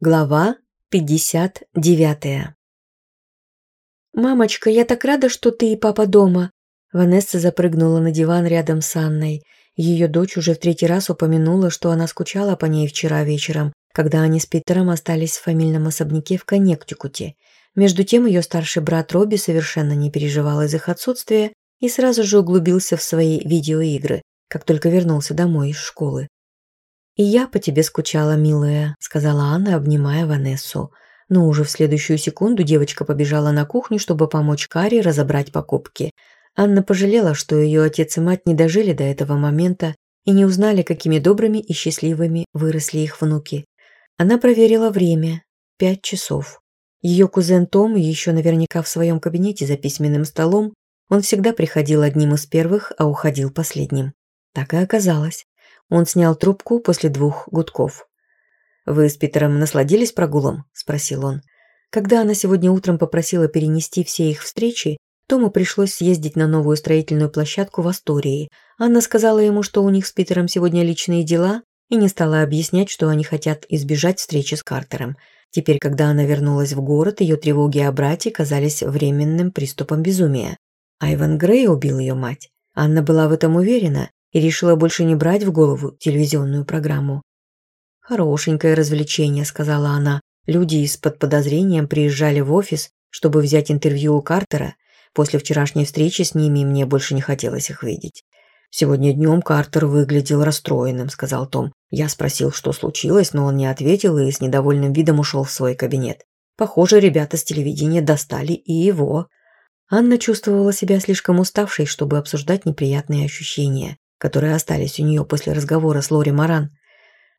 Глава 59 «Мамочка, я так рада, что ты и папа дома!» Ванесса запрыгнула на диван рядом с Анной. Ее дочь уже в третий раз упомянула, что она скучала по ней вчера вечером, когда они с Питером остались в фамильном особняке в Коннектикуте. Между тем ее старший брат Робби совершенно не переживал из их отсутствия и сразу же углубился в свои видеоигры, как только вернулся домой из школы. «И я по тебе скучала, милая», — сказала Анна, обнимая Ванессу. Но уже в следующую секунду девочка побежала на кухню, чтобы помочь Каре разобрать покупки. Анна пожалела, что ее отец и мать не дожили до этого момента и не узнали, какими добрыми и счастливыми выросли их внуки. Она проверила время. Пять часов. Ее кузен Том еще наверняка в своем кабинете за письменным столом. Он всегда приходил одним из первых, Он снял трубку после двух гудков. «Вы с Питером насладились прогулом?» – спросил он. Когда она сегодня утром попросила перенести все их встречи, Тому пришлось съездить на новую строительную площадку в Астории. Анна сказала ему, что у них с Питером сегодня личные дела, и не стала объяснять, что они хотят избежать встречи с Картером. Теперь, когда она вернулась в город, ее тревоги о брате казались временным приступом безумия. Айван Грей убил ее мать. Анна была в этом уверена, и решила больше не брать в голову телевизионную программу. «Хорошенькое развлечение», — сказала она. Люди из-под подозрением приезжали в офис, чтобы взять интервью у Картера. После вчерашней встречи с ними мне больше не хотелось их видеть. «Сегодня днем Картер выглядел расстроенным», — сказал Том. Я спросил, что случилось, но он не ответил и с недовольным видом ушел в свой кабинет. Похоже, ребята с телевидения достали и его. Анна чувствовала себя слишком уставшей, чтобы обсуждать неприятные ощущения которые остались у нее после разговора с Лори Маран.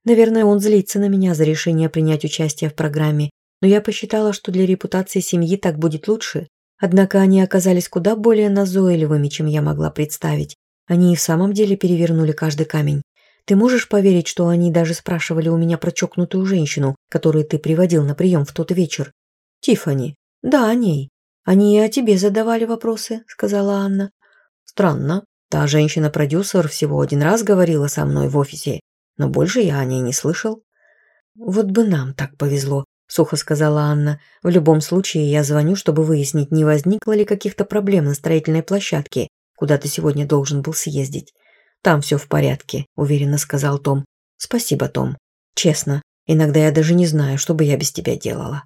Наверное, он злится на меня за решение принять участие в программе, но я посчитала, что для репутации семьи так будет лучше. Однако они оказались куда более назойливыми, чем я могла представить. Они и в самом деле перевернули каждый камень. Ты можешь поверить, что они даже спрашивали у меня про чокнутую женщину, которую ты приводил на прием в тот вечер? Тифани. Да, о ней. Они и о тебе задавали вопросы, сказала Анна. Странно. Та женщина продюсер всего один раз говорила со мной в офисе, но больше я о ней не слышал. «Вот бы нам так повезло», — сухо сказала Анна. «В любом случае я звоню, чтобы выяснить, не возникло ли каких-то проблем на строительной площадке, куда ты сегодня должен был съездить. Там все в порядке», — уверенно сказал Том. «Спасибо, Том. Честно, иногда я даже не знаю, что бы я без тебя делала».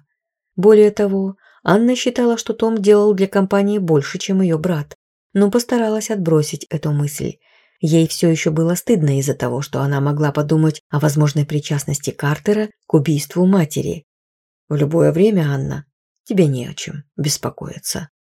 Более того, Анна считала, что Том делал для компании больше, чем ее брат. но постаралась отбросить эту мысль. Ей все еще было стыдно из-за того, что она могла подумать о возможной причастности Картера к убийству матери. «В любое время, Анна, тебе не о чем беспокоиться»,